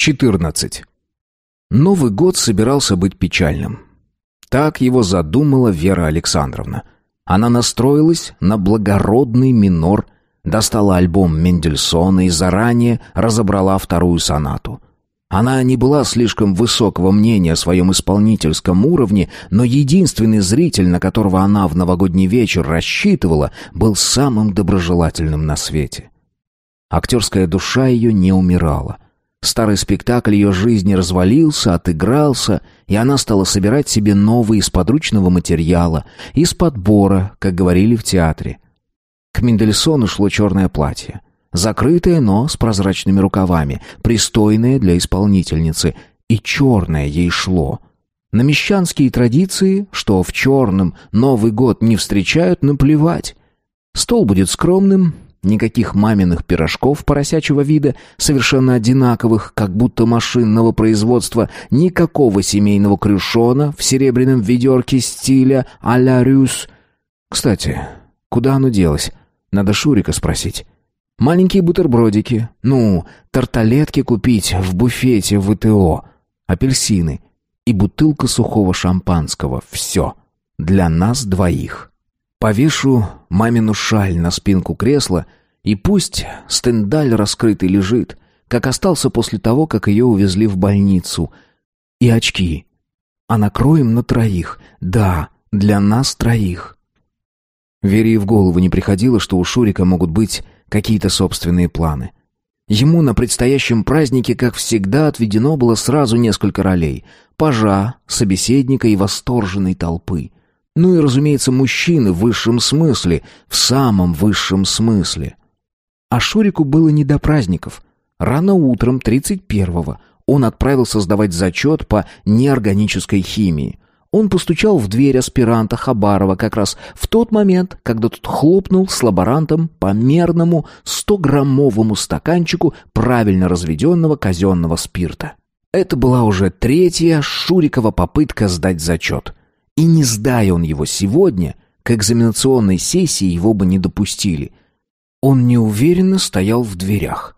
14. Новый год собирался быть печальным. Так его задумала Вера Александровна. Она настроилась на благородный минор, достала альбом Мендельсона и заранее разобрала вторую сонату. Она не была слишком высокого мнения о своем исполнительском уровне, но единственный зритель, на которого она в новогодний вечер рассчитывала, был самым доброжелательным на свете. Актерская душа ее не умирала — Старый спектакль ее жизни развалился, отыгрался, и она стала собирать себе новые из подручного материала, из подбора, как говорили в театре. К Мендельсону шло черное платье. Закрытое, но с прозрачными рукавами, пристойное для исполнительницы. И черное ей шло. На мещанские традиции, что в черном Новый год не встречают, наплевать. Стол будет скромным, Никаких маминых пирожков поросячьего вида, совершенно одинаковых, как будто машинного производства, никакого семейного крюшона в серебряном ведерке стиля а-ля Рюс. Кстати, куда оно делось? Надо Шурика спросить. Маленькие бутербродики, ну, тарталетки купить в буфете в ВТО, апельсины и бутылка сухого шампанского. Все. Для нас двоих. Повешу мамину шаль на спинку кресла, и пусть стендаль раскрытый лежит, как остался после того, как ее увезли в больницу. И очки. А накроем на троих. Да, для нас троих. Вере в голову не приходило, что у Шурика могут быть какие-то собственные планы. Ему на предстоящем празднике, как всегда, отведено было сразу несколько ролей. Пажа, собеседника и восторженной толпы. Ну и, разумеется, мужчины в высшем смысле, в самом высшем смысле. А Шурику было не до праздников. Рано утром 31-го он отправился сдавать зачет по неорганической химии. Он постучал в дверь аспиранта Хабарова как раз в тот момент, когда тот хлопнул с лаборантом по мерному 100-граммовому стаканчику правильно разведенного казенного спирта. Это была уже третья Шурикова попытка сдать зачет. И не сдая он его сегодня, к экзаменационной сессии его бы не допустили. Он неуверенно стоял в дверях.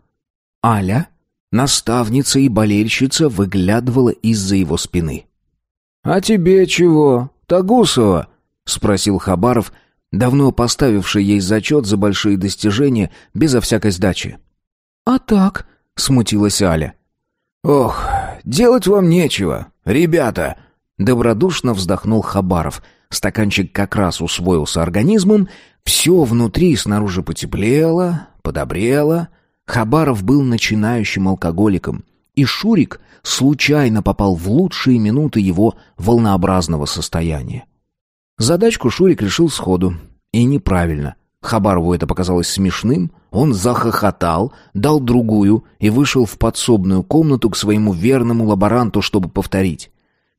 Аля, наставница и болельщица, выглядывала из-за его спины. «А тебе чего, Тагусова?» — спросил Хабаров, давно поставивший ей зачет за большие достижения, безо всякой сдачи. «А так?» — смутилась Аля. «Ох, делать вам нечего, ребята!» Добродушно вздохнул Хабаров. Стаканчик как раз усвоился организмом, все внутри и снаружи потеплело, подобрело. Хабаров был начинающим алкоголиком, и Шурик случайно попал в лучшие минуты его волнообразного состояния. Задачку Шурик решил сходу, и неправильно. Хабарову это показалось смешным, он захохотал, дал другую и вышел в подсобную комнату к своему верному лаборанту, чтобы повторить.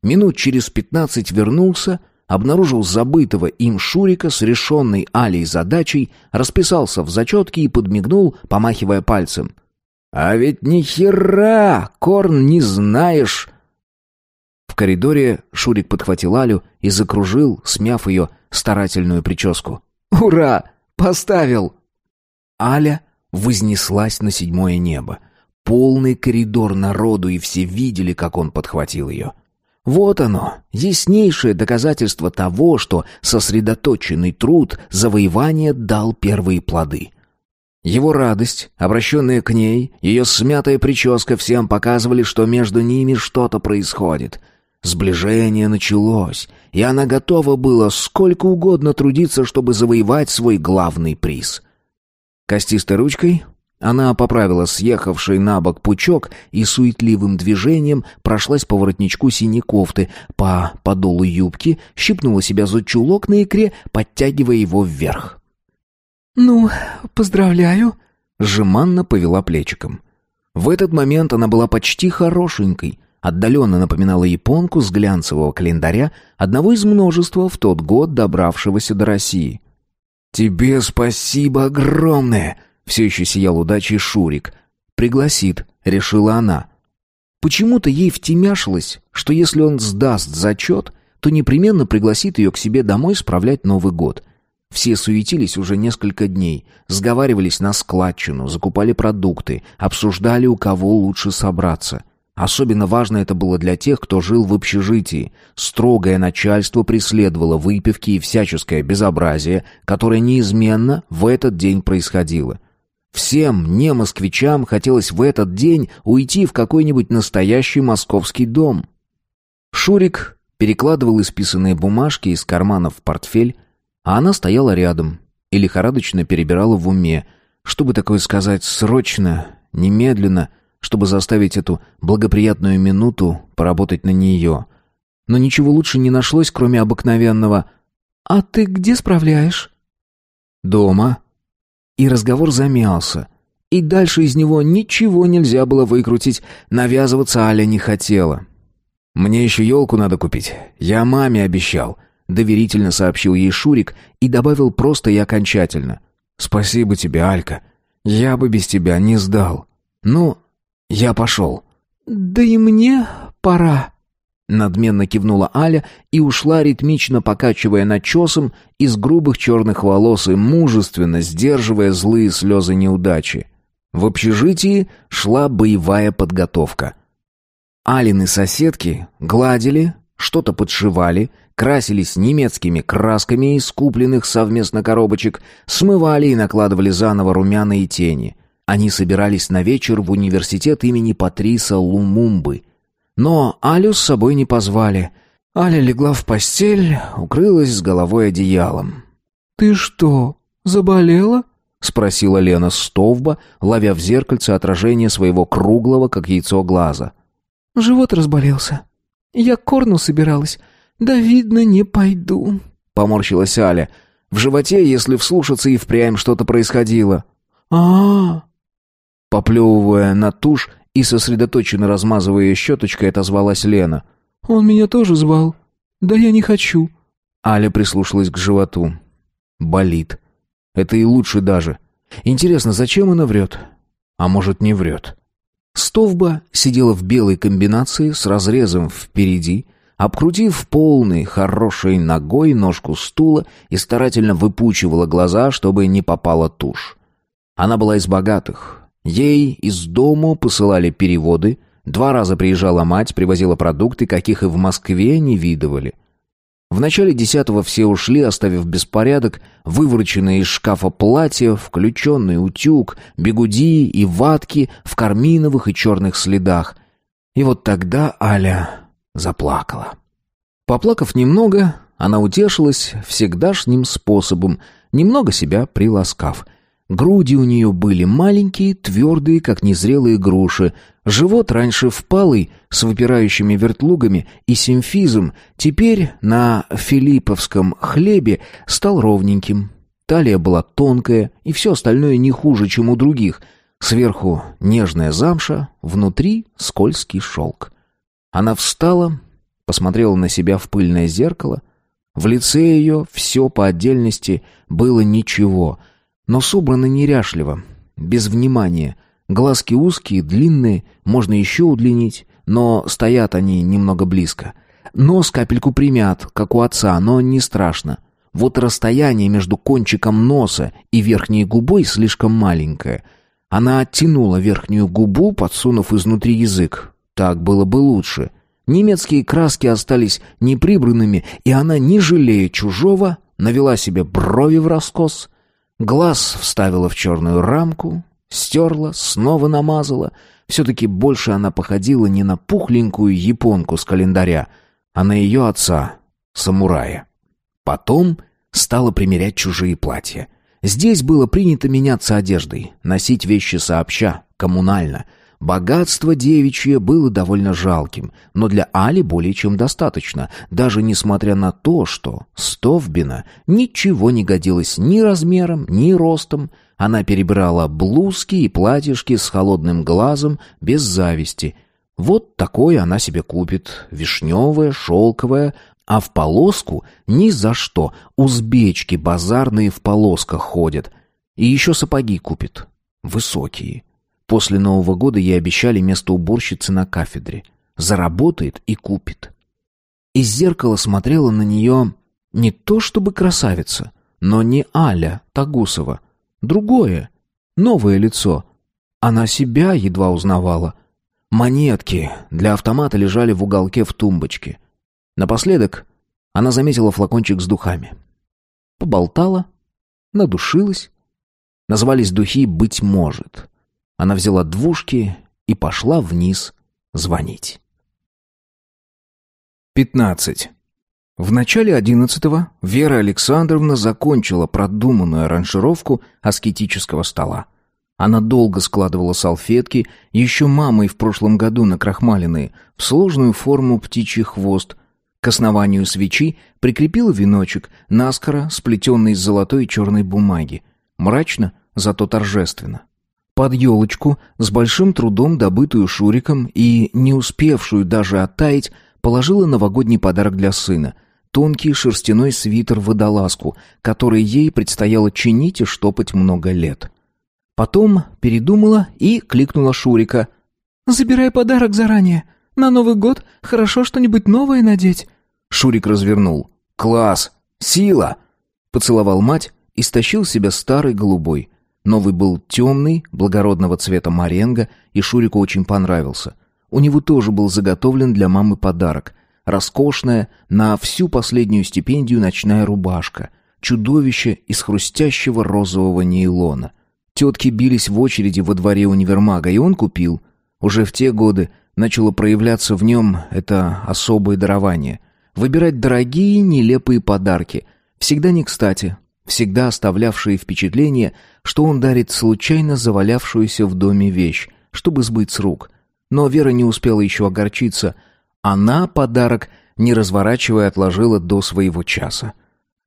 Минут через пятнадцать вернулся, обнаружил забытого им Шурика с решенной Алей задачей, расписался в зачетке и подмигнул, помахивая пальцем. «А ведь ни хера, Корн, не знаешь!» В коридоре Шурик подхватил Алю и закружил, смяв ее старательную прическу. «Ура! Поставил!» Аля вознеслась на седьмое небо. Полный коридор народу, и все видели, как он подхватил ее. Вот оно, яснейшее доказательство того, что сосредоточенный труд завоевания дал первые плоды. Его радость, обращенная к ней, ее смятая прическа всем показывали, что между ними что-то происходит. Сближение началось, и она готова была сколько угодно трудиться, чтобы завоевать свой главный приз. Костистой ручкой она поправила съехавший на бок пучок и суетливым движением прошлась по воротничку синей кофты, по подолу юбки, щипнула себя за чулок на икре, подтягивая его вверх. «Ну, поздравляю», — жеманно повела плечиком. В этот момент она была почти хорошенькой, отдаленно напоминала японку с глянцевого календаря, одного из множества в тот год добравшегося до России. «Тебе спасибо огромное!» Все еще сиял удачей Шурик. «Пригласит», — решила она. Почему-то ей втемяшилось, что если он сдаст зачет, то непременно пригласит ее к себе домой справлять Новый год. Все суетились уже несколько дней, сговаривались на складчину, закупали продукты, обсуждали, у кого лучше собраться — Особенно важно это было для тех, кто жил в общежитии. Строгое начальство преследовало выпивки и всяческое безобразие, которое неизменно в этот день происходило. Всем не москвичам хотелось в этот день уйти в какой-нибудь настоящий московский дом. Шурик перекладывал исписанные бумажки из кармана в портфель, а она стояла рядом и лихорадочно перебирала в уме, чтобы такое сказать срочно, немедленно, чтобы заставить эту благоприятную минуту поработать на нее. Но ничего лучше не нашлось, кроме обыкновенного «А ты где справляешь?» «Дома», и разговор замялся. И дальше из него ничего нельзя было выкрутить, навязываться Аля не хотела. «Мне еще елку надо купить, я маме обещал», — доверительно сообщил ей Шурик и добавил просто и окончательно. «Спасибо тебе, Алька, я бы без тебя не сдал. Ну, я пошел». «Да и мне пора», Надменно кивнула Аля и ушла, ритмично покачивая начесом из грубых черных волос и мужественно сдерживая злые слезы неудачи. В общежитии шла боевая подготовка. Алины соседки гладили, что-то подшивали, красились немецкими красками из купленных совместно коробочек, смывали и накладывали заново румяна и тени. Они собирались на вечер в университет имени Патриса Лумумбы – но Алю с собой не позвали. Аля легла в постель, укрылась с головой одеялом. «Ты что, заболела?» — спросила Лена Стовба, ловя в зеркальце отражение своего круглого, как яйцо, глаза. «Живот разболелся. Я к корну собиралась. Да, видно, не пойду», — поморщилась Аля. В животе, если вслушаться, и впрямь что-то происходило. а а, -а. Поплевывая на тушь, и сосредоточенно размазывая щеточкой, отозвалась Лена. «Он меня тоже звал. Да я не хочу». Аля прислушалась к животу. «Болит. Это и лучше даже. Интересно, зачем она врет? А может, не врет?» Стовба сидела в белой комбинации с разрезом впереди, обкрутив полной хорошей ногой ножку стула и старательно выпучивала глаза, чтобы не попала тушь. Она была из богатых, Ей из дому посылали переводы, два раза приезжала мать, привозила продукты, каких и в Москве не видывали. В начале десятого все ушли, оставив беспорядок, вывороченные из шкафа платья, включенный утюг, бегуди и ватки в карминовых и черных следах. И вот тогда Аля заплакала. Поплакав немного, она утешилась всегдашним способом, немного себя приласкав — Груди у нее были маленькие, твердые, как незрелые груши. Живот раньше впалый, с выпирающими вертлугами и симфизом, теперь на филипповском хлебе стал ровненьким. Талия была тонкая, и все остальное не хуже, чем у других. Сверху нежная замша, внутри скользкий шелк. Она встала, посмотрела на себя в пыльное зеркало. В лице ее все по отдельности было ничего — но собрано неряшливо, без внимания. Глазки узкие, длинные, можно еще удлинить, но стоят они немного близко. Нос капельку примят, как у отца, но не страшно. Вот расстояние между кончиком носа и верхней губой слишком маленькое. Она оттянула верхнюю губу, подсунув изнутри язык. Так было бы лучше. Немецкие краски остались неприбранными, и она, не жалея чужого, навела себе брови в раскос, Глаз вставила в черную рамку, стерла, снова намазала. Все-таки больше она походила не на пухленькую японку с календаря, а на ее отца, самурая. Потом стала примерять чужие платья. Здесь было принято меняться одеждой, носить вещи сообща, коммунально — Богатство девичье было довольно жалким, но для Али более чем достаточно, даже несмотря на то, что Стовбина ничего не годилось ни размером, ни ростом. Она перебирала блузки и платьишки с холодным глазом, без зависти. Вот такое она себе купит, вишневое, шелковое, а в полоску ни за что. Узбечки базарные в полосках ходят. И еще сапоги купит. Высокие. После Нового года ей обещали место уборщицы на кафедре. Заработает и купит. Из зеркала смотрела на нее не то чтобы красавица, но не Аля Тагусова. Другое, новое лицо. Она себя едва узнавала. Монетки для автомата лежали в уголке в тумбочке. Напоследок она заметила флакончик с духами. Поболтала, надушилась. Назвались духи «Быть может». Она взяла двушки и пошла вниз звонить. 15. В начале одиннадцатого Вера Александровна закончила продуманную аранжировку аскетического стола. Она долго складывала салфетки, еще мамой в прошлом году накрахмаленные, в сложную форму птичий хвост. К основанию свечи прикрепила веночек, наскоро сплетенный из золотой и черной бумаги. Мрачно, зато торжественно под елочку с большим трудом добытую Шуриком и, не успевшую даже оттаять, положила новогодний подарок для сына — тонкий шерстяной свитер-водолазку, который ей предстояло чинить и штопать много лет. Потом передумала и кликнула Шурика. «Забирай подарок заранее. На Новый год хорошо что-нибудь новое надеть». Шурик развернул. «Класс! Сила!» Поцеловал мать и стащил себя старый голубой — Новый был темный, благородного цвета маренго, и Шурику очень понравился. У него тоже был заготовлен для мамы подарок. Роскошная, на всю последнюю стипендию ночная рубашка. Чудовище из хрустящего розового нейлона. Тетки бились в очереди во дворе универмага, и он купил. Уже в те годы начало проявляться в нем это особое дарование. Выбирать дорогие, нелепые подарки. Всегда не кстати, всегда оставлявшие впечатление, что он дарит случайно завалявшуюся в доме вещь, чтобы сбыть с рук. Но Вера не успела еще огорчиться. Она подарок, не разворачивая, отложила до своего часа.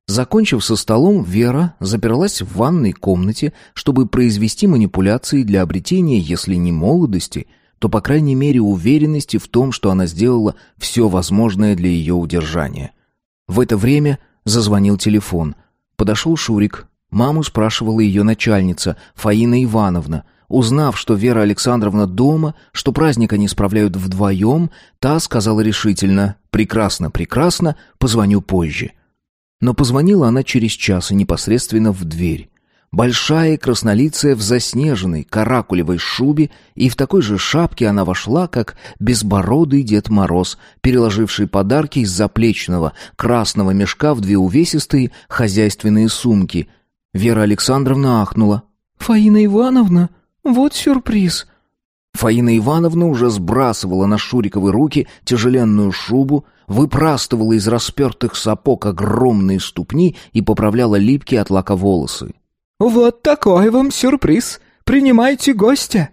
Закончив со столом, Вера заперлась в ванной комнате, чтобы произвести манипуляции для обретения, если не молодости, то, по крайней мере, уверенности в том, что она сделала все возможное для ее удержания. В это время зазвонил телефон — Подошел Шурик. Маму спрашивала ее начальница, Фаина Ивановна. Узнав, что Вера Александровна дома, что праздник они справляют вдвоем, та сказала решительно «Прекрасно, прекрасно, позвоню позже». Но позвонила она через час и непосредственно в дверь. Большая краснолицая в заснеженной каракулевой шубе, и в такой же шапке она вошла, как безбородый Дед Мороз, переложивший подарки из заплечного красного мешка в две увесистые хозяйственные сумки. Вера Александровна ахнула. «Фаина Ивановна, вот сюрприз!» Фаина Ивановна уже сбрасывала на Шуриковы руки тяжеленную шубу, выпрастывала из распертых сапог огромные ступни и поправляла липкие от лака волосы. «Вот такой вам сюрприз! Принимайте гостя!»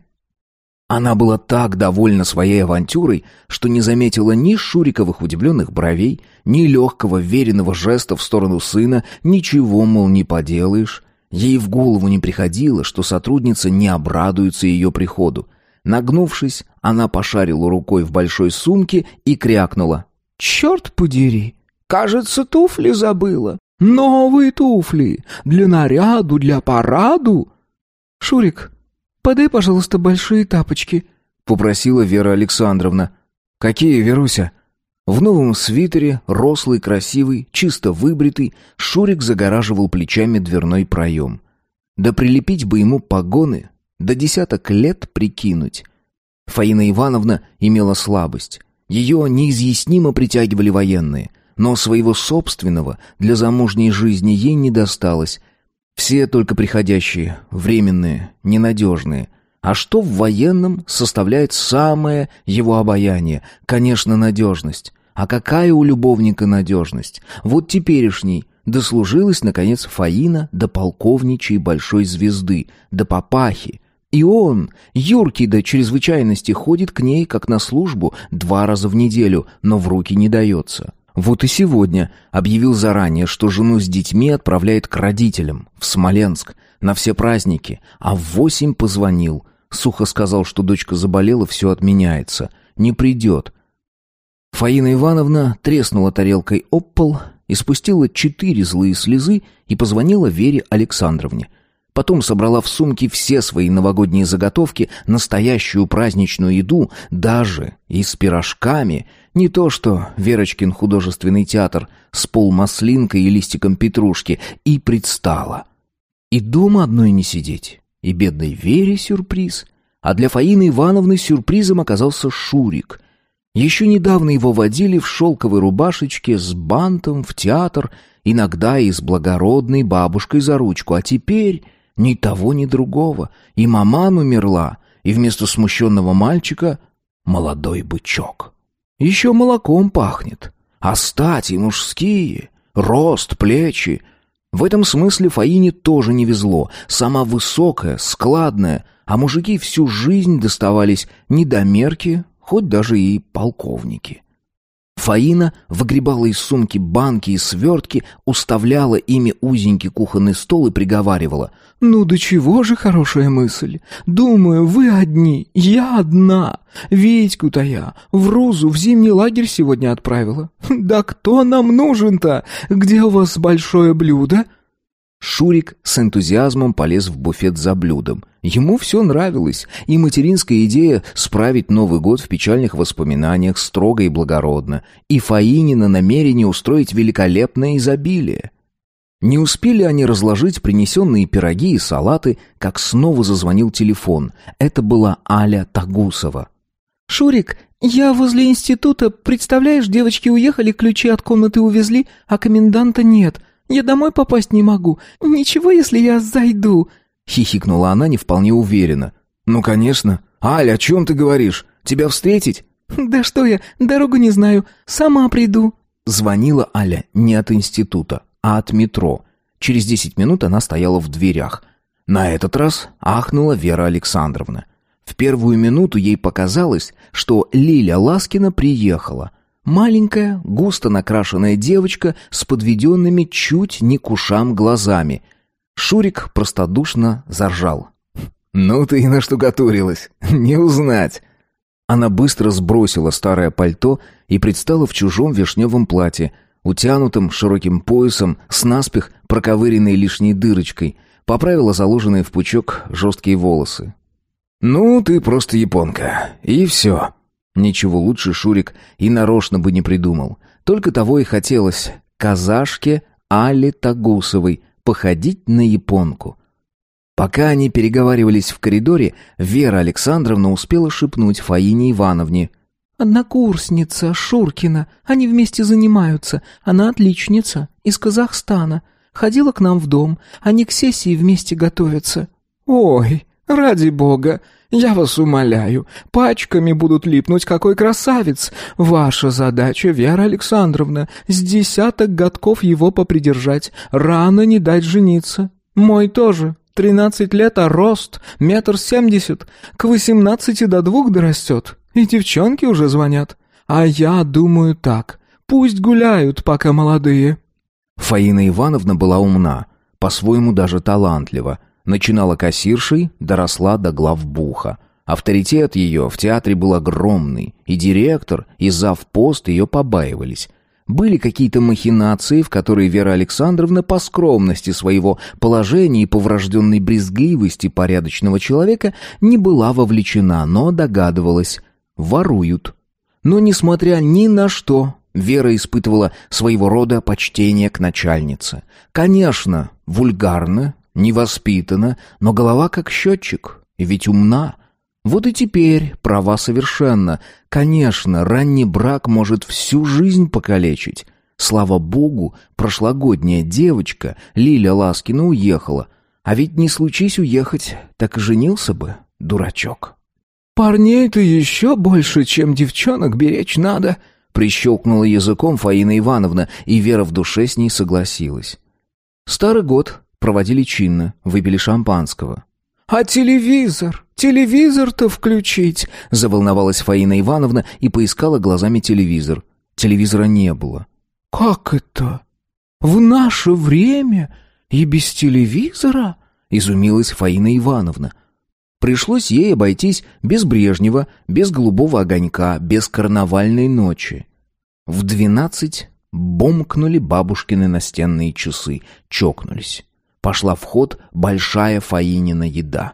Она была так довольна своей авантюрой, что не заметила ни Шуриковых удивленных бровей, ни легкого веренного жеста в сторону сына, ничего, мол, не поделаешь. Ей в голову не приходило, что сотрудница не обрадуется ее приходу. Нагнувшись, она пошарила рукой в большой сумке и крякнула. «Черт подери! Кажется, туфли забыла!» Новые туфли! Для наряду, для параду!» «Шурик, подай, пожалуйста, большие тапочки», — попросила Вера Александровна. «Какие, Веруся?» В новом свитере, рослый, красивый, чисто выбритый, Шурик загораживал плечами дверной проем. Да прилепить бы ему погоны, до десяток лет прикинуть. Фаина Ивановна имела слабость. Ее неизъяснимо притягивали военные — но своего собственного для замужней жизни ей не досталось. Все только приходящие, временные, ненадежные. А что в военном составляет самое его обаяние? Конечно, надежность. А какая у любовника надежность? Вот теперешний. Дослужилась, наконец, Фаина до полковничьей большой звезды, до папахи. И он, юркий до чрезвычайности, ходит к ней, как на службу, два раза в неделю, но в руки не дается. Вот и сегодня объявил заранее, что жену с детьми отправляет к родителям, в Смоленск, на все праздники, а в восемь позвонил. Сухо сказал, что дочка заболела, все отменяется, не придет. Фаина Ивановна треснула тарелкой об пол, испустила четыре злые слезы и позвонила Вере Александровне – Потом собрала в сумке все свои новогодние заготовки, настоящую праздничную еду, даже и с пирожками. Не то что Верочкин художественный театр с полмаслинкой и листиком петрушки. И предстала. И дома одной не сидеть. И бедной Вере сюрприз. А для Фаины Ивановны сюрпризом оказался Шурик. Еще недавно его водили в шелковой рубашечке с бантом в театр, иногда и с благородной бабушкой за ручку. А теперь... Ни того, ни другого. И маман умерла, и вместо смущенного мальчика молодой бычок. Еще молоком пахнет. А стати мужские, рост, плечи. В этом смысле Фаине тоже не везло. Сама высокая, складная, а мужики всю жизнь доставались недомерки, хоть даже и полковники. Фаина выгребала из сумки банки и свертки, уставляла ими узенький кухонный стол и приговаривала. «Ну до чего же хорошая мысль? Думаю, вы одни, я одна. Витьку-то я в Розу в зимний лагерь сегодня отправила. Да кто нам нужен-то? Где у вас большое блюдо?» Шурик с энтузиазмом полез в буфет за блюдом. Ему все нравилось, и материнская идея справить Новый год в печальных воспоминаниях строго и благородно, и Фаинина намерение устроить великолепное изобилие. Не успели они разложить принесенные пироги и салаты, как снова зазвонил телефон. Это была Аля Тагусова. «Шурик, я возле института. Представляешь, девочки уехали, ключи от комнаты увезли, а коменданта нет. Я домой попасть не могу. Ничего, если я зайду», хихикнула она не вполне уверенно. «Ну, конечно. Аль, о чем ты говоришь? Тебя встретить?» «Да что я, дорогу не знаю. Сама приду». Звонила Аля не от института, а от метро. Через десять минут она стояла в дверях. На этот раз ахнула Вера Александровна. В первую минуту ей показалось, что Лиля Ласкина приехала. Маленькая, густо накрашенная девочка с подведенными чуть не к ушам глазами Шурик простодушно заржал. «Ну ты и наштукатурилась! Не узнать!» Она быстро сбросила старое пальто и предстала в чужом вишневом платье, утянутым широким поясом, с наспех проковыренной лишней дырочкой, поправила заложенные в пучок жесткие волосы. «Ну, ты просто японка. И все». Ничего лучше Шурик и нарочно бы не придумал. Только того и хотелось. Казашке Али Тагусовой, походить на японку. Пока они переговаривались в коридоре, Вера Александровна успела шепнуть Фаине Ивановне. «Однокурсница Шуркина. Они вместе занимаются. Она отличница. Из Казахстана. Ходила к нам в дом. Они к сессии вместе готовятся». «Ой, ради бога!» Я вас умоляю, пачками будут липнуть, какой красавец! Ваша задача, Вера Александровна, с десяток годков его попридержать, рано не дать жениться. Мой тоже. Тринадцать лет, а рост — метр семьдесят. К восемнадцати до двух дорастет. И девчонки уже звонят. А я думаю так. Пусть гуляют, пока молодые». Фаина Ивановна была умна, по-своему даже талантлива, Начинала кассиршей, доросла до главбуха. Авторитет ее в театре был огромный, и директор, и завпост ее побаивались. Были какие-то махинации, в которые Вера Александровна по скромности своего положения и по врожденной брезгливости порядочного человека не была вовлечена, но догадывалась. Воруют. Но, несмотря ни на что, Вера испытывала своего рода почтение к начальнице. Конечно, вульгарно, невоспитана, но голова как счетчик, и ведь умна. Вот и теперь права совершенно. Конечно, ранний брак может всю жизнь покалечить. Слава богу, прошлогодняя девочка, Лиля Ласкина, уехала. А ведь не случись уехать, так и женился бы, дурачок. «Парней-то еще больше, чем девчонок, беречь надо», — прищелкнула языком Фаина Ивановна, и Вера в душе с ней согласилась. Старый год Проводили чинно, выпили шампанского. «А телевизор? Телевизор-то включить!» Заволновалась Фаина Ивановна и поискала глазами телевизор. Телевизора не было. «Как это? В наше время? И без телевизора?» Изумилась Фаина Ивановна. Пришлось ей обойтись без Брежнева, без голубого огонька, без карнавальной ночи. В двенадцать бомкнули бабушкины настенные часы, чокнулись пошла в ход большая Фаинина еда.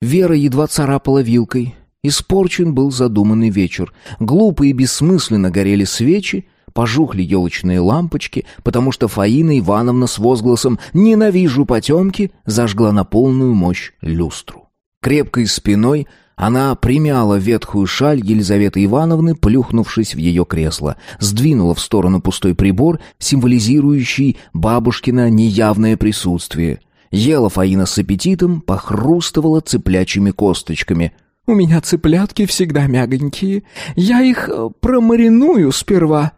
Вера едва царапала вилкой. Испорчен был задуманный вечер. Глупо и бессмысленно горели свечи, пожухли елочные лампочки, потому что Фаина Ивановна с возгласом «Ненавижу потемки!» зажгла на полную мощь люстру. Крепкой спиной она примяла ветхую шаль Елизаветы Ивановны, плюхнувшись в ее кресло, сдвинула в сторону пустой прибор, символизирующий бабушкино неявное присутствие. Ела Фаина с аппетитом, похрустывала цыплячьими косточками. «У меня цыплятки всегда мягонькие. Я их э, промариную сперва».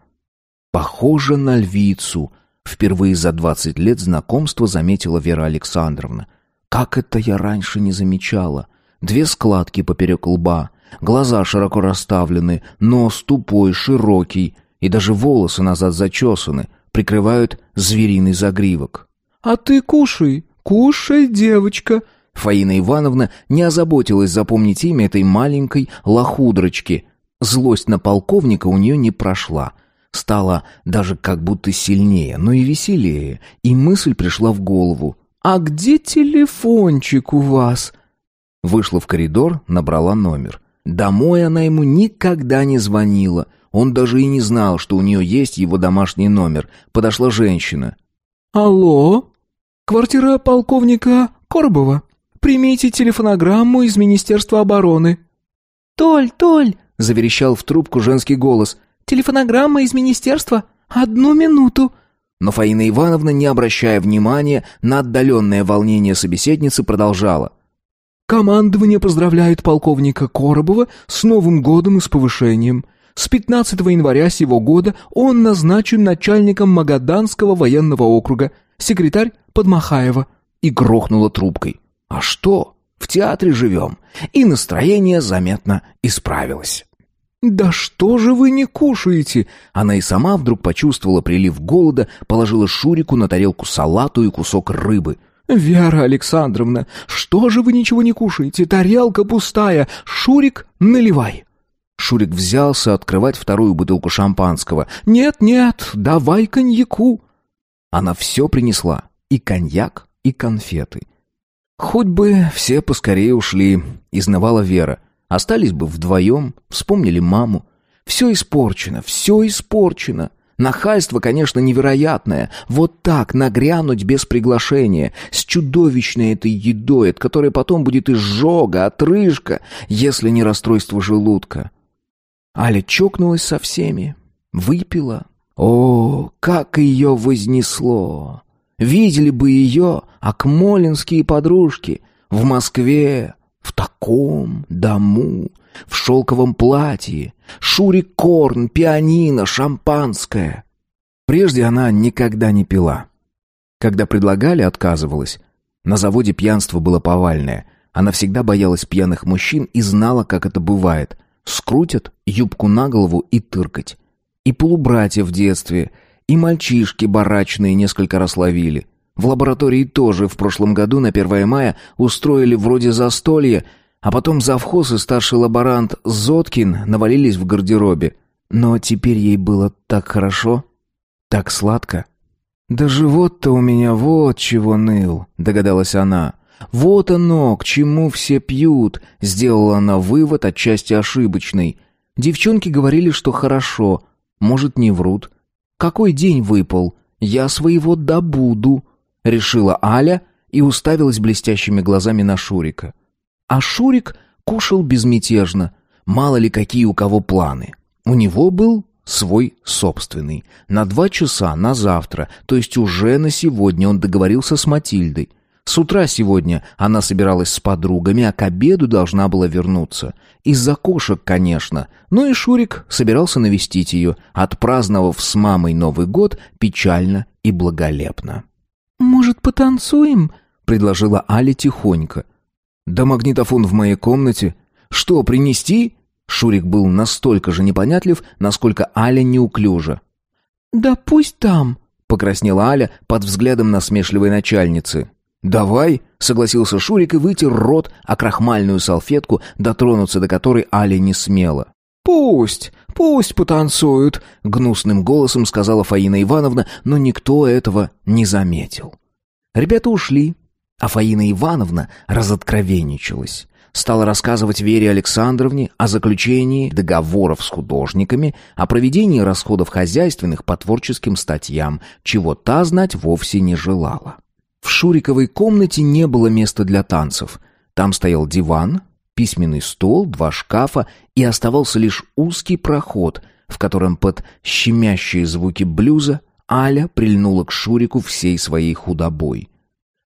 «Похоже на львицу», — впервые за двадцать лет знакомства заметила Вера Александровна — как это я раньше не замечала? Две складки поперек лба, глаза широко расставлены, нос тупой, широкий, и даже волосы назад зачесаны, прикрывают звериный загривок. «А ты кушай, кушай, девочка!» Фаина Ивановна не озаботилась запомнить имя этой маленькой лохудрочки. Злость на полковника у нее не прошла — стала даже как будто сильнее, но и веселее, и мысль пришла в голову. «А где телефончик у вас?» Вышла в коридор, набрала номер. Домой она ему никогда не звонила. Он даже и не знал, что у нее есть его домашний номер. Подошла женщина. «Алло? Квартира полковника Коробова. Примите телефонограмму из Министерства обороны». «Толь, Толь!» — заверещал в трубку женский голос. «Телефонограмма из Министерства. Одну минуту!» Но Фаина Ивановна, не обращая внимания на отдаленное волнение собеседницы, продолжала. «Командование поздравляет полковника Коробова с Новым годом и с повышением. С 15 января сего года он назначен начальником Магаданского военного округа, секретарь Подмахаева». И грохнула трубкой. «А что? В театре живем». И настроение заметно исправилось. «Да что же вы не кушаете?» Она и сама вдруг почувствовала прилив голода, положила Шурику на тарелку салату и кусок рыбы. «Вера Александровна, что же вы ничего не кушаете? Тарелка пустая. Шурик, наливай!» Шурик взялся открывать вторую бутылку шампанского. «Нет, нет, давай коньяку!» Она все принесла. И коньяк, и конфеты. «Хоть бы все поскорее ушли», — изнывала Вера. Остались бы вдвоем, вспомнили маму. Все испорчено, все испорчено. Нахальство, конечно, невероятное. Вот так нагрянуть без приглашения, с чудовищной этой едой, от которой потом будет изжога, отрыжка, если не расстройство желудка. Аля чокнулась со всеми, выпила. О, как ее вознесло! Видели бы ее, акмолинские подружки, в Москве, в таком дому, в шелковом платье, Шурикорн, пианино, шампанское. Прежде она никогда не пила. Когда предлагали, отказывалась. На заводе пьянство было повальное. Она всегда боялась пьяных мужчин и знала, как это бывает. Скрутят юбку на голову и тыркать. И полубратья в детстве, и мальчишки барачные несколько раз ловили — в лаборатории тоже в прошлом году на 1 мая устроили вроде застолье, а потом завхоз и старший лаборант Зоткин навалились в гардеробе. Но теперь ей было так хорошо, так сладко. «Да живот-то у меня вот чего ныл», — догадалась она. «Вот оно, к чему все пьют», — сделала она вывод, отчасти ошибочный. Девчонки говорили, что хорошо, может, не врут. «Какой день выпал? Я своего добуду», решила Аля и уставилась блестящими глазами на Шурика. А Шурик кушал безмятежно, мало ли какие у кого планы. У него был свой собственный. На два часа, на завтра, то есть уже на сегодня он договорился с Матильдой. С утра сегодня она собиралась с подругами, а к обеду должна была вернуться. Из-за кошек, конечно. Ну и Шурик собирался навестить ее, отпраздновав с мамой Новый год печально и благолепно. «Может, потанцуем?» — предложила Аля тихонько. «Да магнитофон в моей комнате. Что, принести?» Шурик был настолько же непонятлив, насколько Аля неуклюжа. «Да пусть там», — покраснела Аля под взглядом насмешливой начальницы. «Давай», — согласился Шурик и вытер рот о крахмальную салфетку, дотронуться до которой Аля не смела. «Пусть, пусть потанцуют», — гнусным голосом сказала Фаина Ивановна, но никто этого не заметил. Ребята ушли, а Фаина Ивановна разоткровенничалась. Стала рассказывать Вере Александровне о заключении договоров с художниками, о проведении расходов хозяйственных по творческим статьям, чего та знать вовсе не желала. В Шуриковой комнате не было места для танцев. Там стоял диван, письменный стол, два шкафа и оставался лишь узкий проход, в котором под щемящие звуки блюза Аля прильнула к Шурику всей своей худобой.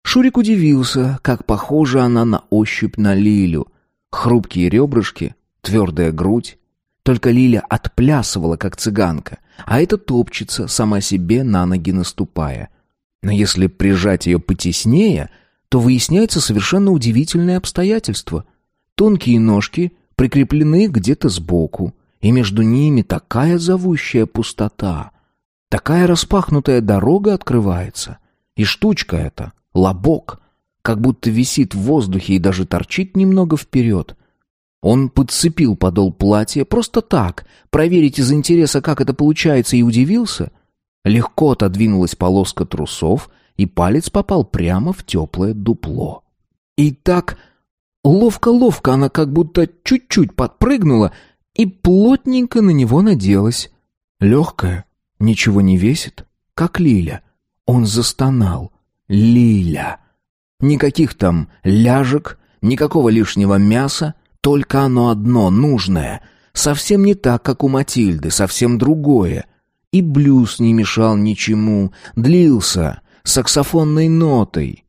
Шурик удивился, как похожа она на ощупь на Лилю. Хрупкие ребрышки, твердая грудь. Только Лиля отплясывала, как цыганка, а эта топчется, сама себе на ноги наступая. Но если прижать ее потеснее, то выясняется совершенно удивительное обстоятельство — Тонкие ножки прикреплены где-то сбоку, и между ними такая зовущая пустота, такая распахнутая дорога открывается. И штучка эта, лобок, как будто висит в воздухе и даже торчит немного вперед. Он подцепил подол платья просто так, проверить из интереса, как это получается, и удивился. Легко отодвинулась полоска трусов, и палец попал прямо в теплое дупло. И так Ловко-ловко она как будто чуть-чуть подпрыгнула и плотненько на него наделась. Легкая, ничего не весит, как Лиля. Он застонал. Лиля. Никаких там ляжек, никакого лишнего мяса, только оно одно, нужное. Совсем не так, как у Матильды, совсем другое. И блюз не мешал ничему, длился саксофонной нотой.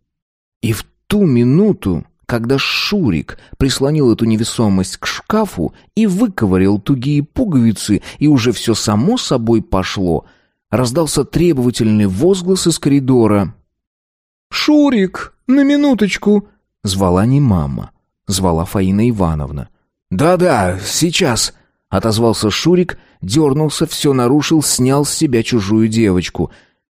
И в ту минуту когда Шурик прислонил эту невесомость к шкафу и выковырял тугие пуговицы, и уже все само собой пошло, раздался требовательный возглас из коридора. «Шурик, на минуточку!» — звала не мама, звала Фаина Ивановна. «Да-да, сейчас!» — отозвался Шурик, дернулся, все нарушил, снял с себя чужую девочку.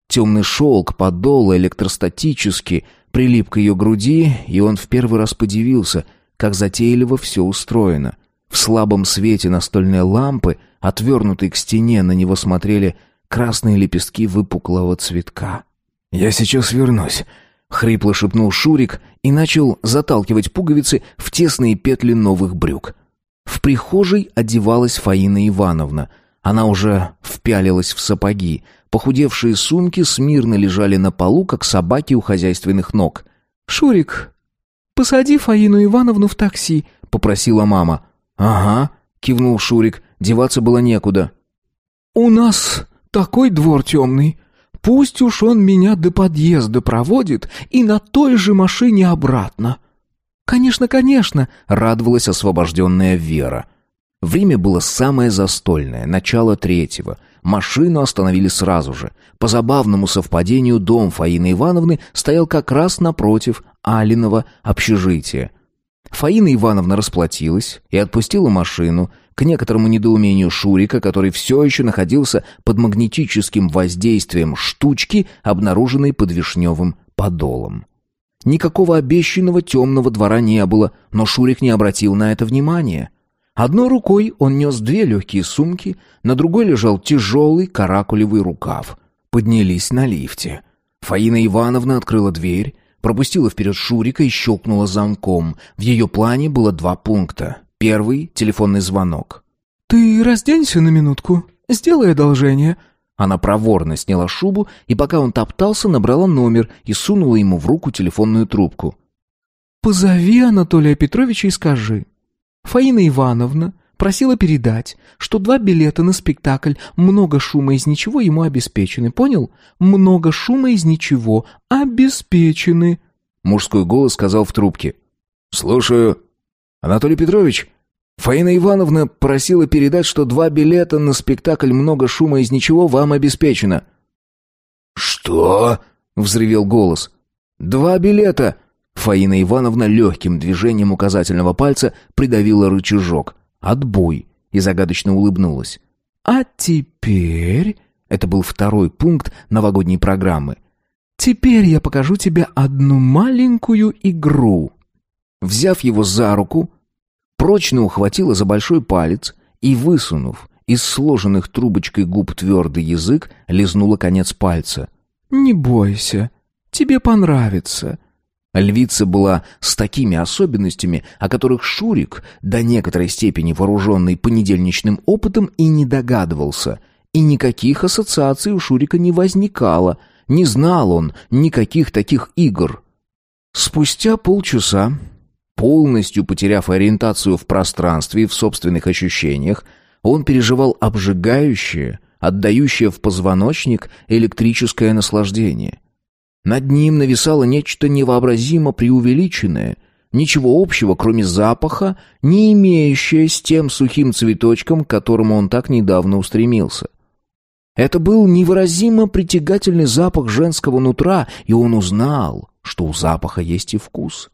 Темный шелк, подол электростатически — прилип к ее груди, и он в первый раз подивился, как затейливо все устроено. В слабом свете настольной лампы, отвернутой к стене, на него смотрели красные лепестки выпуклого цветка. «Я сейчас вернусь», — хрипло шепнул Шурик и начал заталкивать пуговицы в тесные петли новых брюк. В прихожей одевалась Фаина Ивановна — она уже впялилась в сапоги. Похудевшие сумки смирно лежали на полу, как собаки у хозяйственных ног. «Шурик, посади Фаину Ивановну в такси», — попросила мама. «Ага», — кивнул Шурик, — деваться было некуда. «У нас такой двор темный. Пусть уж он меня до подъезда проводит и на той же машине обратно». «Конечно, конечно», — радовалась освобожденная Вера. «Вера». Время было самое застольное, начало третьего. Машину остановили сразу же. По забавному совпадению дом Фаины Ивановны стоял как раз напротив Алиного общежития. Фаина Ивановна расплатилась и отпустила машину, к некоторому недоумению Шурика, который все еще находился под магнетическим воздействием штучки, обнаруженной под вишневым подолом. Никакого обещанного темного двора не было, но Шурик не обратил на это внимания. Одной рукой он нес две легкие сумки, на другой лежал тяжелый каракулевый рукав. Поднялись на лифте. Фаина Ивановна открыла дверь, пропустила вперед Шурика и щелкнула замком. В ее плане было два пункта. Первый — телефонный звонок. «Ты разденься на минутку. Сделай одолжение». Она проворно сняла шубу, и пока он топтался, набрала номер и сунула ему в руку телефонную трубку. «Позови Анатолия Петровича и скажи, Фаина Ивановна просила передать, что два билета на спектакль «Много шума из ничего» ему обеспечены. Понял? «Много шума из ничего» обеспечены. Мужской голос сказал в трубке. «Слушаю. Анатолий Петрович, Фаина Ивановна просила передать, что два билета на спектакль «Много шума из ничего» вам обеспечено». «Что?» — взревел голос. «Два билета!» Фаина Ивановна легким движением указательного пальца придавила рычажок. «Отбой!» и загадочно улыбнулась. «А теперь...» — это был второй пункт новогодней программы. «Теперь я покажу тебе одну маленькую игру». Взяв его за руку, прочно ухватила за большой палец и, высунув из сложенных трубочкой губ твердый язык, лизнула конец пальца. «Не бойся, тебе понравится. Львица была с такими особенностями, о которых Шурик, до некоторой степени вооруженный понедельничным опытом, и не догадывался. И никаких ассоциаций у Шурика не возникало. Не знал он никаких таких игр. Спустя полчаса, полностью потеряв ориентацию в пространстве и в собственных ощущениях, он переживал обжигающее, отдающее в позвоночник электрическое наслаждение — над ним нависало нечто невообразимо преувеличенное, ничего общего, кроме запаха, не имеющее с тем сухим цветочком, к которому он так недавно устремился. Это был невыразимо притягательный запах женского нутра, и он узнал, что у запаха есть и вкус.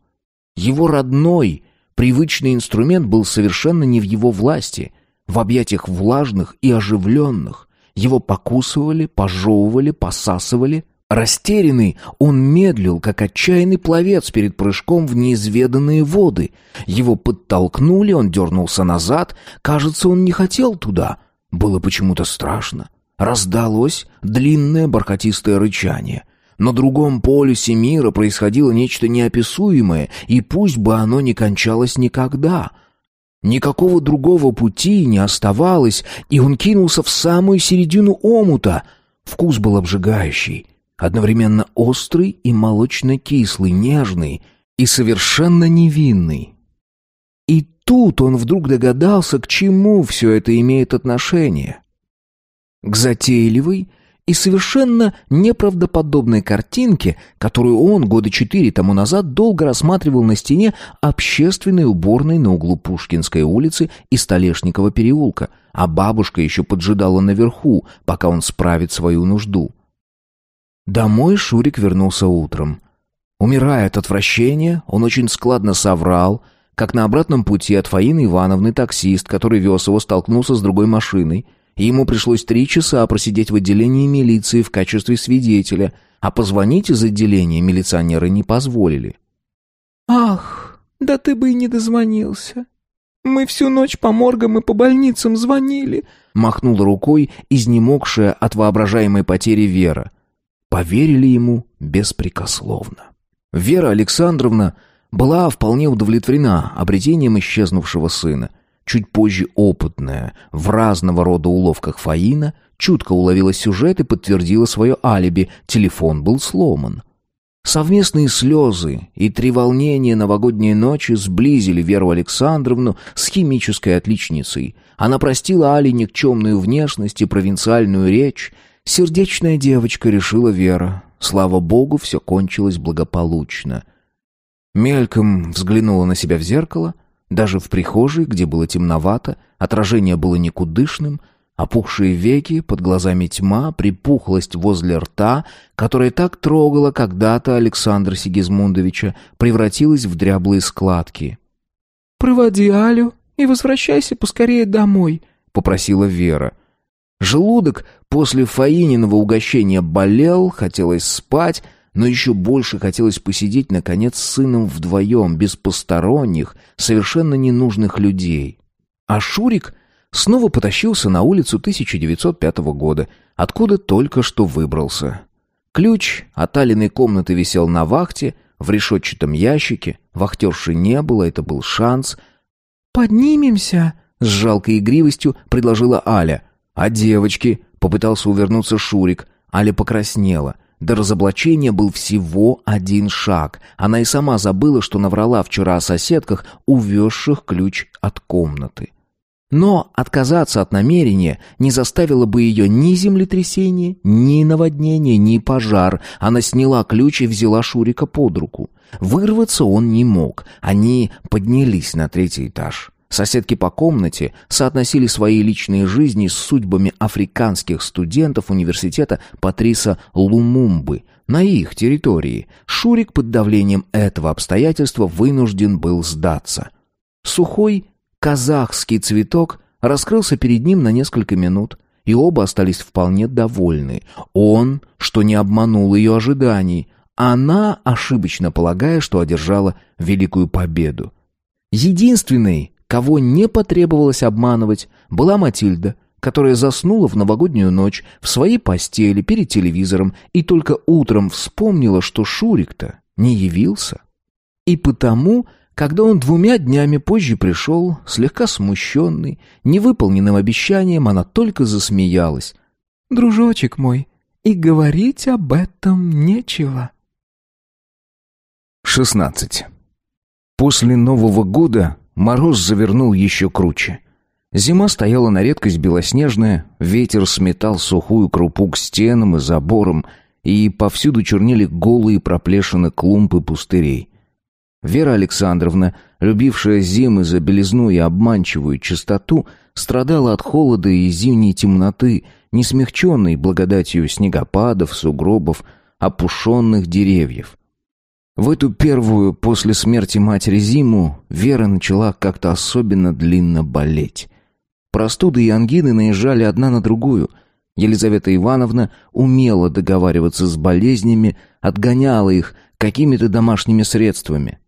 Его родной, привычный инструмент был совершенно не в его власти, в объятиях влажных и оживленных. Его покусывали, пожевывали, посасывали — Растерянный, он медлил, как отчаянный пловец перед прыжком в неизведанные воды. Его подтолкнули, он дернулся назад. Кажется, он не хотел туда. Было почему-то страшно. Раздалось длинное бархатистое рычание. На другом полюсе мира происходило нечто неописуемое, и пусть бы оно не кончалось никогда — Никакого другого пути не оставалось, и он кинулся в самую середину омута. Вкус был обжигающий одновременно острый и молочно-кислый, нежный и совершенно невинный. И тут он вдруг догадался, к чему все это имеет отношение. К затейливой и совершенно неправдоподобной картинке, которую он года четыре тому назад долго рассматривал на стене общественной уборной на углу Пушкинской улицы и Столешникова переулка, а бабушка еще поджидала наверху, пока он справит свою нужду. Домой Шурик вернулся утром. Умирая от отвращения, он очень складно соврал, как на обратном пути от Фаины Ивановны таксист, который вез его, столкнулся с другой машиной, и ему пришлось три часа просидеть в отделении милиции в качестве свидетеля, а позвонить из отделения милиционеры не позволили. «Ах, да ты бы и не дозвонился. Мы всю ночь по моргам и по больницам звонили», махнула рукой изнемогшая от воображаемой потери Вера поверили ему беспрекословно. Вера Александровна была вполне удовлетворена обретением исчезнувшего сына. Чуть позже опытная, в разного рода уловках Фаина, чутко уловила сюжет и подтвердила свое алиби, телефон был сломан. Совместные слезы и треволнение новогодней ночи сблизили Веру Александровну с химической отличницей. Она простила Але никчемную внешность и провинциальную речь, Сердечная девочка, решила Вера. Слава богу, все кончилось благополучно. Мельком взглянула на себя в зеркало. Даже в прихожей, где было темновато, отражение было никудышным — Опухшие веки, под глазами тьма, припухлость возле рта, которая так трогала когда-то Александра Сигизмундовича, превратилась в дряблые складки. «Проводи Алю и возвращайся поскорее домой», — попросила Вера. Желудок после фаининого угощения болел, хотелось спать, но еще больше хотелось посидеть, наконец, с сыном вдвоем, без посторонних, совершенно ненужных людей. А Шурик снова потащился на улицу 1905 года, откуда только что выбрался. Ключ от Алиной комнаты висел на вахте, в решетчатом ящике, вахтерши не было, это был шанс. «Поднимемся!» — с жалкой игривостью предложила Аля — «А девочки?» — попытался увернуться Шурик. Аля покраснела. До разоблачения был всего один шаг. Она и сама забыла, что наврала вчера о соседках, увезших ключ от комнаты. Но отказаться от намерения не заставило бы ее ни землетрясение, ни наводнение, ни пожар. Она сняла ключ и взяла Шурика под руку. Вырваться он не мог. Они поднялись на третий этаж. Соседки по комнате соотносили свои личные жизни с судьбами африканских студентов университета Патриса Лумумбы на их территории. Шурик под давлением этого обстоятельства вынужден был сдаться. Сухой казахский цветок раскрылся перед ним на несколько минут, и оба остались вполне довольны. Он, что не обманул ее ожиданий, она, ошибочно полагая, что одержала великую победу. Единственный кого не потребовалось обманывать, была Матильда, которая заснула в новогоднюю ночь в своей постели перед телевизором и только утром вспомнила, что Шурик-то не явился. И потому, когда он двумя днями позже пришел, слегка смущенный, невыполненным обещанием, она только засмеялась. «Дружочек мой, и говорить об этом нечего». 16. После Нового года Мороз завернул еще круче. Зима стояла на редкость белоснежная, ветер сметал сухую крупу к стенам и заборам, и повсюду чернели голые проплешины клумпы пустырей. Вера Александровна, любившая зимы за белизну и обманчивую чистоту, страдала от холода и зимней темноты, не смягченной благодатью снегопадов, сугробов, опушенных деревьев. В эту первую после смерти матери зиму Вера начала как-то особенно длинно болеть. Простуды и ангины наезжали одна на другую. Елизавета Ивановна умела договариваться с болезнями, отгоняла их какими-то домашними средствами.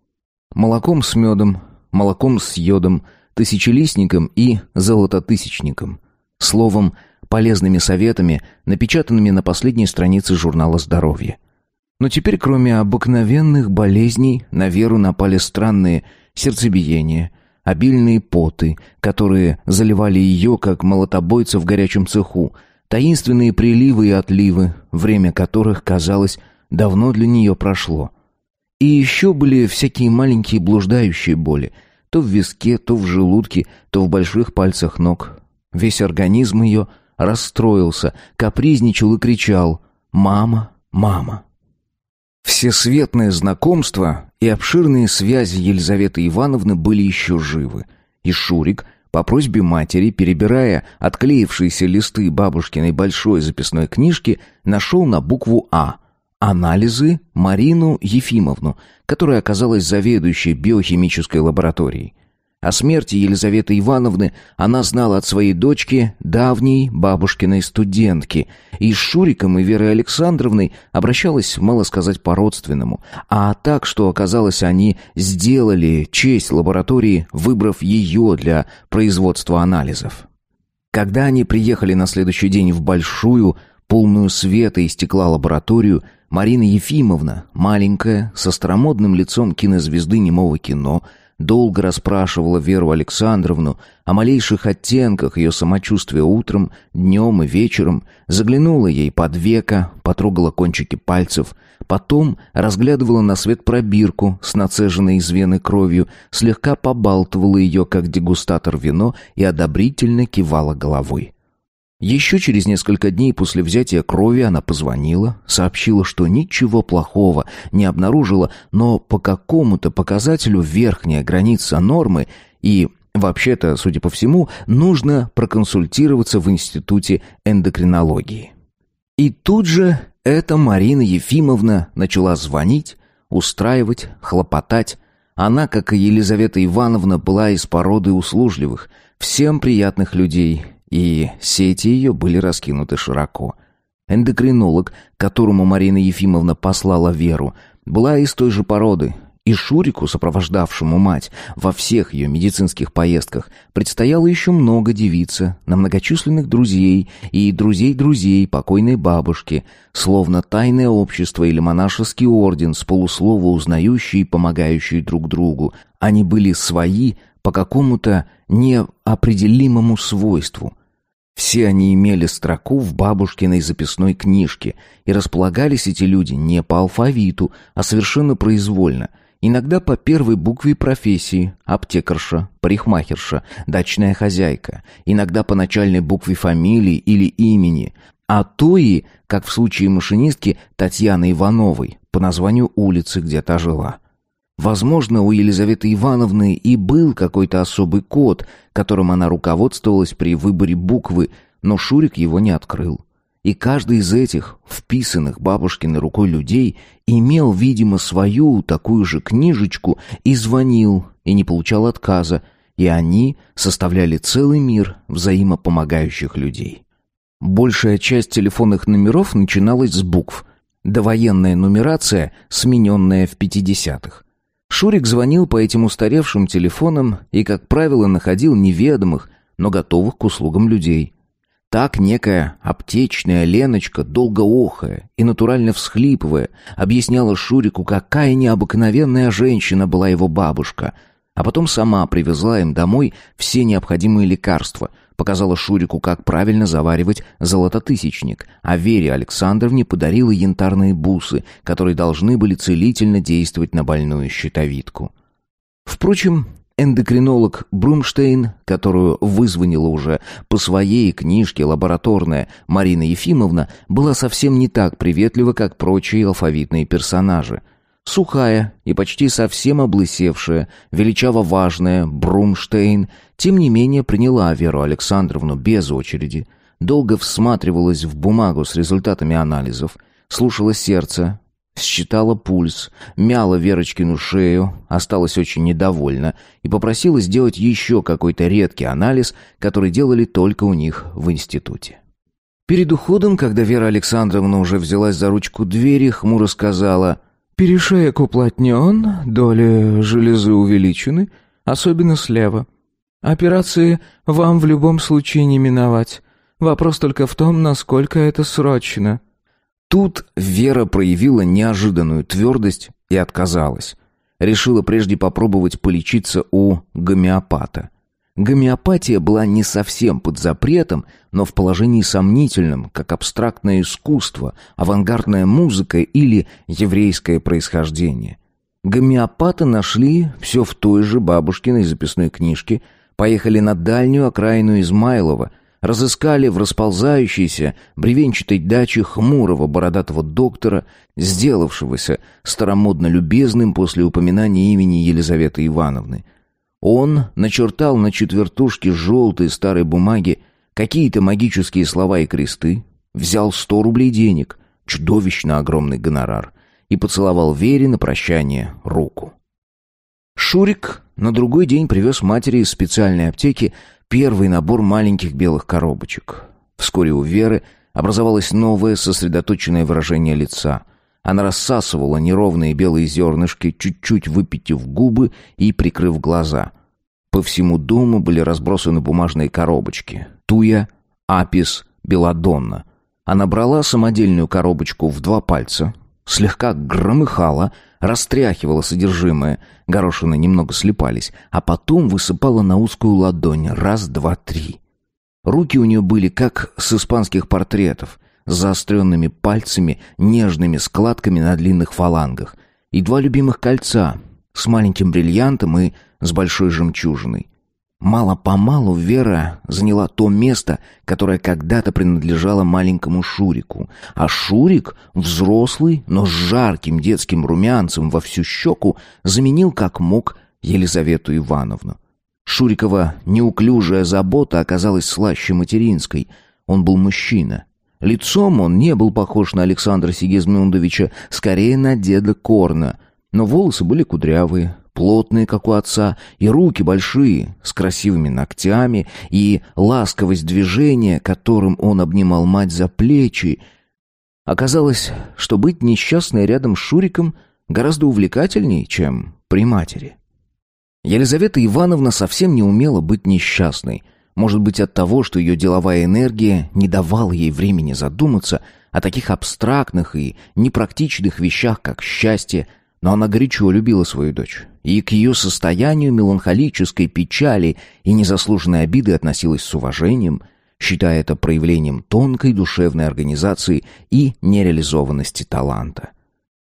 Молоком с медом, молоком с йодом, тысячелистником и золототысячником. Словом, полезными советами, напечатанными на последней странице журнала «Здоровье». Но теперь, кроме обыкновенных болезней, на Веру напали странные сердцебиения, обильные поты, которые заливали ее, как молотобойца в горячем цеху, таинственные приливы и отливы, время которых, казалось, давно для нее прошло. И еще были всякие маленькие блуждающие боли, то в виске, то в желудке, то в больших пальцах ног. Весь организм ее расстроился, капризничал и кричал «Мама! Мама!». Всесветное знакомство и обширные связи Елизаветы Ивановны были еще живы. И Шурик, по просьбе матери, перебирая отклеившиеся листы бабушкиной большой записной книжки, нашел на букву «А» анализы Марину Ефимовну, которая оказалась заведующей биохимической лабораторией. О смерти Елизаветы Ивановны она знала от своей дочки, давней бабушкиной студентки, и с Шуриком и Верой Александровной обращалась, мало сказать, по-родственному, а так, что оказалось, они сделали честь лаборатории, выбрав ее для производства анализов. Когда они приехали на следующий день в большую, полную света и стекла лабораторию, Марина Ефимовна, маленькая, со старомодным лицом кинозвезды немого кино, долго расспрашивала Веру Александровну о малейших оттенках ее самочувствия утром, днем и вечером, заглянула ей под века, потрогала кончики пальцев, потом разглядывала на свет пробирку с нацеженной из вены кровью, слегка побалтывала ее, как дегустатор вино, и одобрительно кивала головой. Еще через несколько дней после взятия крови она позвонила, сообщила, что ничего плохого не обнаружила, но по какому-то показателю верхняя граница нормы и Вообще-то, судя по всему, нужно проконсультироваться в Институте эндокринологии. И тут же эта Марина Ефимовна начала звонить, устраивать, хлопотать. Она, как и Елизавета Ивановна, была из породы услужливых, всем приятных людей, и сети ее были раскинуты широко. Эндокринолог, которому Марина Ефимовна послала Веру, была из той же породы, и Шурику, сопровождавшему мать во всех ее медицинских поездках, предстояло еще много девиться на многочисленных друзей и друзей-друзей покойной бабушки, словно тайное общество или монашеский орден с полуслова узнающие и помогающие друг другу. Они были свои, по какому-то неопределимому свойству. Все они имели строку в бабушкиной записной книжке, и располагались эти люди не по алфавиту, а совершенно произвольно, иногда по первой букве профессии – аптекарша, парикмахерша, дачная хозяйка, иногда по начальной букве фамилии или имени, а то и, как в случае машинистки Татьяны Ивановой, по названию улицы, где та жила – Возможно, у Елизаветы Ивановны и был какой-то особый код, которым она руководствовалась при выборе буквы, но Шурик его не открыл. И каждый из этих, вписанных бабушкиной рукой людей, имел, видимо, свою такую же книжечку и звонил, и не получал отказа, и они составляли целый мир взаимопомогающих людей. Большая часть телефонных номеров начиналась с букв. Довоенная нумерация, смененная в 50-х. Шурик звонил по этим устаревшим телефонам и, как правило, находил неведомых, но готовых к услугам людей. Так некая аптечная Леночка, долгоохая и натурально всхлипывая, объясняла Шурику, какая необыкновенная женщина была его бабушка, а потом сама привезла им домой все необходимые лекарства – показала Шурику, как правильно заваривать золототысячник, а Вере Александровне подарила янтарные бусы, которые должны были целительно действовать на больную щитовидку. Впрочем, эндокринолог Брумштейн, которую вызвонила уже по своей книжке лабораторная Марина Ефимовна, была совсем не так приветлива, как прочие алфавитные персонажи – Сухая и почти совсем облысевшая, величаво важная Брумштейн, тем не менее приняла Веру Александровну без очереди, долго всматривалась в бумагу с результатами анализов, слушала сердце, считала пульс, мяла Верочкину шею, осталась очень недовольна и попросила сделать еще какой-то редкий анализ, который делали только у них в институте. Перед уходом, когда Вера Александровна уже взялась за ручку двери, хмуро сказала Перешеек уплотнен, доли железы увеличены, особенно слева. Операции вам в любом случае не миновать. Вопрос только в том, насколько это срочно». Тут Вера проявила неожиданную твердость и отказалась. Решила прежде попробовать полечиться у гомеопата. Гомеопатия была не совсем под запретом, но в положении сомнительном, как абстрактное искусство, авангардная музыка или еврейское происхождение. Гомеопаты нашли все в той же бабушкиной записной книжке, поехали на дальнюю окраину Измайлова, разыскали в расползающейся бревенчатой даче хмурого бородатого доктора, сделавшегося старомодно любезным после упоминания имени Елизаветы Ивановны – он начертал на четвертушке желтой старой бумаги какие-то магические слова и кресты, взял сто рублей денег, чудовищно огромный гонорар, и поцеловал Вере на прощание руку. Шурик на другой день привез матери из специальной аптеки первый набор маленьких белых коробочек. Вскоре у Веры образовалось новое сосредоточенное выражение лица — она рассасывала неровные белые зернышки, чуть-чуть выпитив губы и прикрыв глаза. По всему дому были разбросаны бумажные коробочки. Туя, Апис, Беладонна. Она брала самодельную коробочку в два пальца, слегка громыхала, растряхивала содержимое, горошины немного слипались, а потом высыпала на узкую ладонь раз, два, три. Руки у нее были как с испанских портретов, с заостренными пальцами, нежными складками на длинных фалангах, и два любимых кольца с маленьким бриллиантом и с большой жемчужиной. Мало-помалу Вера заняла то место, которое когда-то принадлежало маленькому Шурику. А Шурик, взрослый, но с жарким детским румянцем во всю щеку, заменил как мог Елизавету Ивановну. Шурикова неуклюжая забота оказалась слаще материнской. Он был мужчина, Лицом он не был похож на Александра Сигизмундовича, скорее на деда Корна, но волосы были кудрявые, плотные, как у отца, и руки большие, с красивыми ногтями, и ласковость движения, которым он обнимал мать за плечи. Оказалось, что быть несчастной рядом с Шуриком гораздо увлекательней, чем при матери. Елизавета Ивановна совсем не умела быть несчастной — может быть, от того, что ее деловая энергия не давала ей времени задуматься о таких абстрактных и непрактичных вещах, как счастье, но она горячо любила свою дочь. И к ее состоянию меланхолической печали и незаслуженной обиды относилась с уважением, считая это проявлением тонкой душевной организации и нереализованности таланта.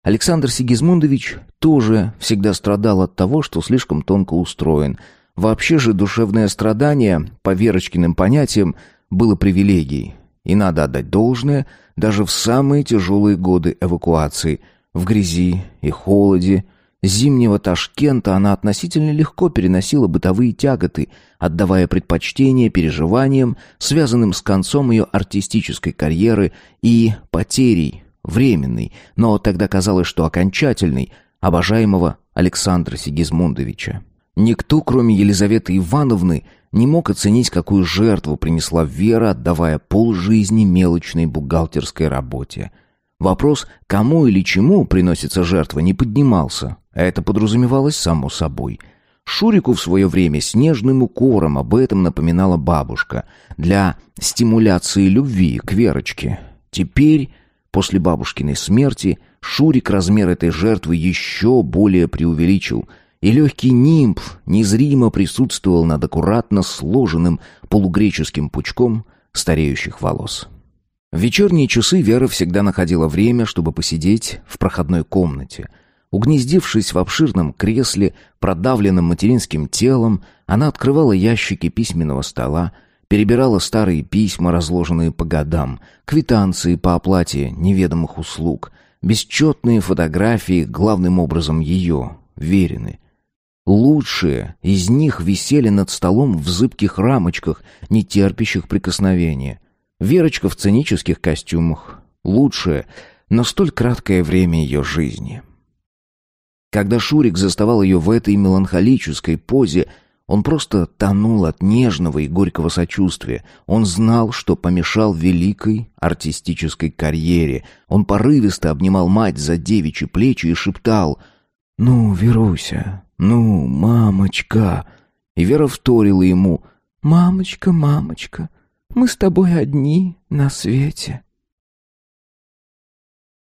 Александр Сигизмундович тоже всегда страдал от того, что слишком тонко устроен – Вообще же душевное страдание, по Верочкиным понятиям, было привилегией. И надо отдать должное даже в самые тяжелые годы эвакуации, в грязи и холоде. Зимнего Ташкента она относительно легко переносила бытовые тяготы, отдавая предпочтение переживаниям, связанным с концом ее артистической карьеры и потерей, временной, но тогда казалось, что окончательной, обожаемого Александра Сигизмундовича. Никто, кроме Елизаветы Ивановны, не мог оценить, какую жертву принесла Вера, отдавая полжизни мелочной бухгалтерской работе. Вопрос, кому или чему приносится жертва, не поднимался, а это подразумевалось само собой. Шурику в свое время снежным укором об этом напоминала бабушка для стимуляции любви к Верочке. Теперь, после бабушкиной смерти, Шурик размер этой жертвы еще более преувеличил – и легкий нимб незримо присутствовал над аккуратно сложенным полугреческим пучком стареющих волос. В вечерние часы Вера всегда находила время, чтобы посидеть в проходной комнате. Угнездившись в обширном кресле, продавленном материнским телом, она открывала ящики письменного стола, перебирала старые письма, разложенные по годам, квитанции по оплате неведомых услуг, бесчетные фотографии, главным образом ее, Верины, Лучшие из них висели над столом в зыбких рамочках, не терпящих прикосновения. Верочка в цинических костюмах. Лучшее, но столь краткое время ее жизни. Когда Шурик заставал ее в этой меланхолической позе, он просто тонул от нежного и горького сочувствия. Он знал, что помешал великой артистической карьере. Он порывисто обнимал мать за девичьи плечи и шептал «Ну, Веруся, «Ну, мамочка!» И Вера вторила ему. «Мамочка, мамочка, мы с тобой одни на свете».